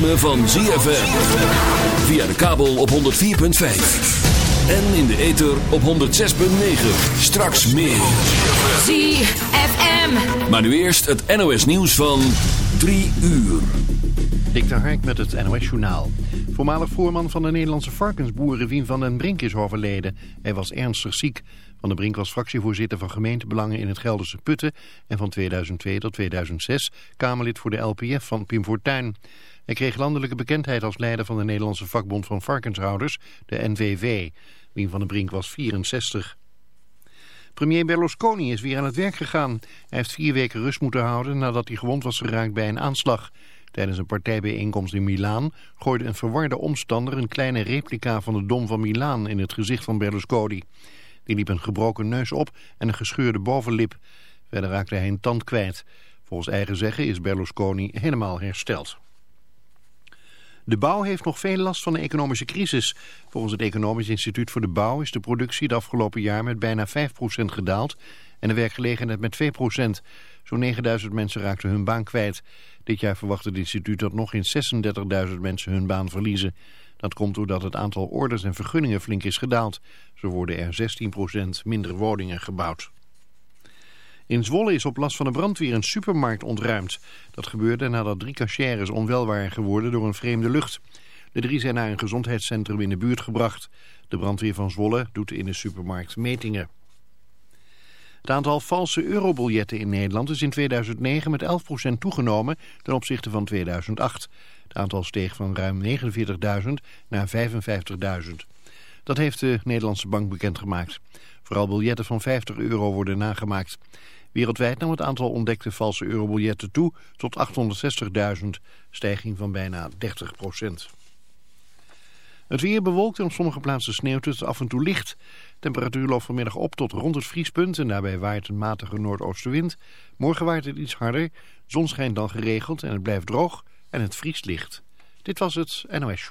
ritme van ZFM. Via de kabel op 104.5. En in de ether op 106.9. Straks meer. ZFM. Maar nu eerst het NOS nieuws van 3 uur. Dik de Hark met het NOS Journaal. Voormalig voorman van de Nederlandse varkensboeren Wien van den Brink is overleden. Hij was ernstig ziek. Van den Brink was fractievoorzitter van gemeentebelangen in het Gelderse Putten... en van 2002 tot 2006 Kamerlid voor de LPF van Pim Fortuyn. Hij kreeg landelijke bekendheid als leider van de Nederlandse vakbond van varkenshouders, de NVV. Wien van den Brink was 64. Premier Berlusconi is weer aan het werk gegaan. Hij heeft vier weken rust moeten houden nadat hij gewond was geraakt bij een aanslag... Tijdens een partijbijeenkomst in Milaan gooide een verwarde omstander een kleine replica van de Dom van Milaan in het gezicht van Berlusconi. Die liep een gebroken neus op en een gescheurde bovenlip. Verder raakte hij een tand kwijt. Volgens eigen zeggen is Berlusconi helemaal hersteld. De bouw heeft nog veel last van de economische crisis. Volgens het Economisch Instituut voor de Bouw is de productie het afgelopen jaar met bijna 5% gedaald en de werkgelegenheid met 2%. Zo'n 9000 mensen raakten hun baan kwijt. Dit jaar verwacht het instituut dat nog eens 36.000 mensen hun baan verliezen. Dat komt doordat het aantal orders en vergunningen flink is gedaald. Zo worden er 16% minder woningen gebouwd. In Zwolle is op last van de brandweer een supermarkt ontruimd. Dat gebeurde nadat drie cashiers onwel waren geworden door een vreemde lucht. De drie zijn naar een gezondheidscentrum in de buurt gebracht. De brandweer van Zwolle doet in de supermarkt metingen. Het aantal valse eurobiljetten in Nederland is in 2009 met 11% toegenomen ten opzichte van 2008. Het aantal steeg van ruim 49.000 naar 55.000. Dat heeft de Nederlandse bank bekendgemaakt. Vooral biljetten van 50 euro worden nagemaakt. Wereldwijd nam het aantal ontdekte valse eurobiljetten toe tot 860.000, stijging van bijna 30% Het weer bewolkt en op sommige plaatsen sneeuwt het af en toe licht. Temperatuur loopt vanmiddag op tot rond het vriespunt en daarbij waait een matige noordoostenwind. Morgen waait het iets harder, zon schijnt dan geregeld en het blijft droog en het vriest licht. Dit was het NOS.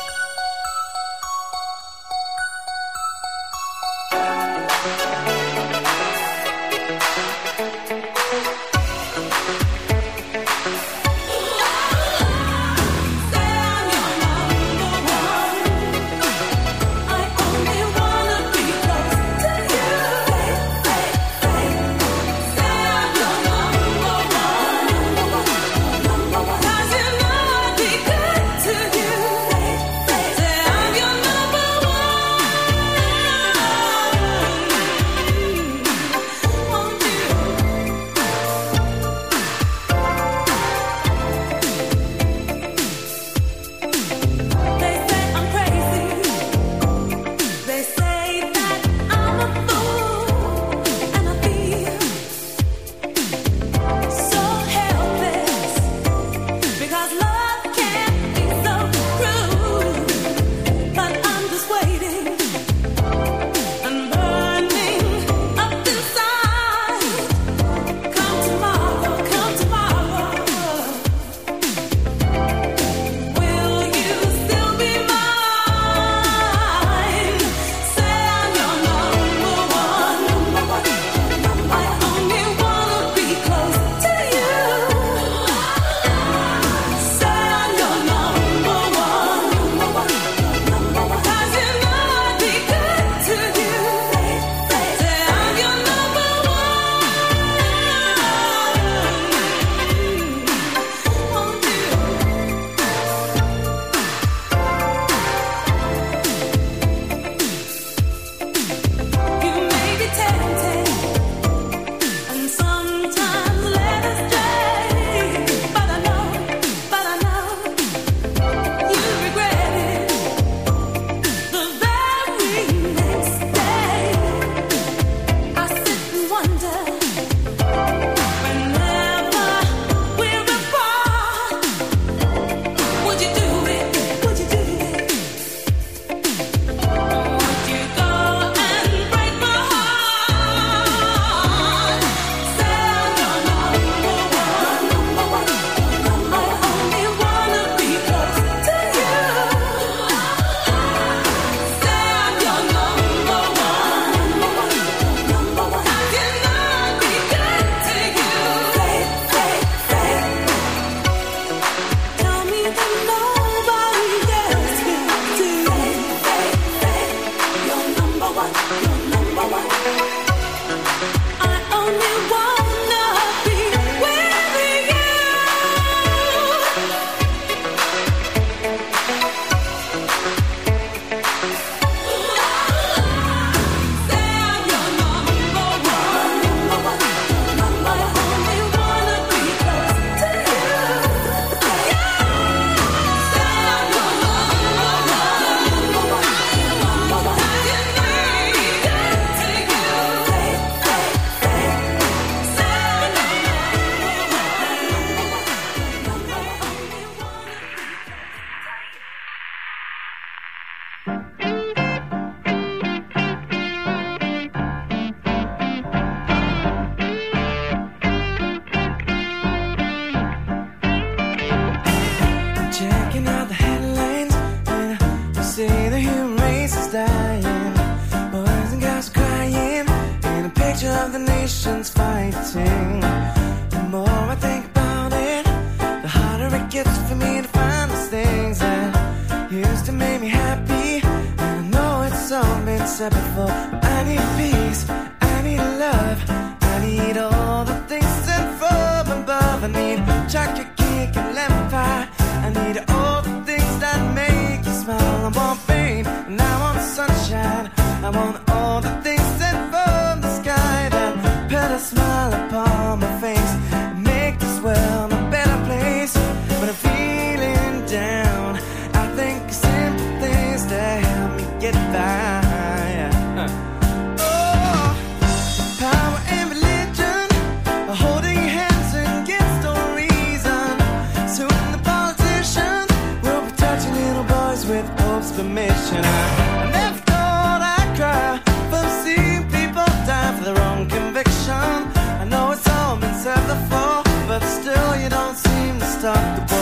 stop the boy.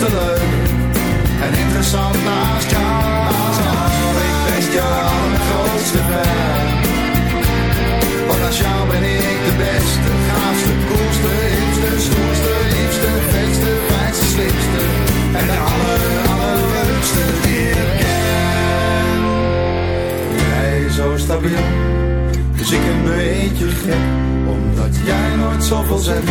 Te leuk. En interessant naast jou, ik ben je allergrootste fan. Want naast jou ben ik de beste, gaafste, koelste, hipste, stoerste, liefste, vetste, fijnste, slimste. En de aller, allerleukste die ik ken. Jij zo stabiel, dus ik een beetje gek. Omdat jij nooit zoveel zegt,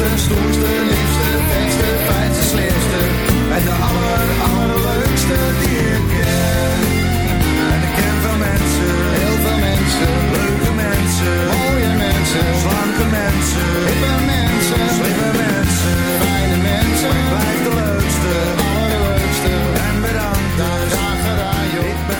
hipste, stoerste, liefste, beste, fijnste, slimste. En de aller, allerleukste die ik ken. En ik ken veel mensen, heel veel mensen, leuke mensen, mooie mensen, slanke mensen, hippe mensen, slimme mensen, fijne mensen. Maar ik blijf de leukste, allerleukste. En bedankt, daar graag gedaan joh.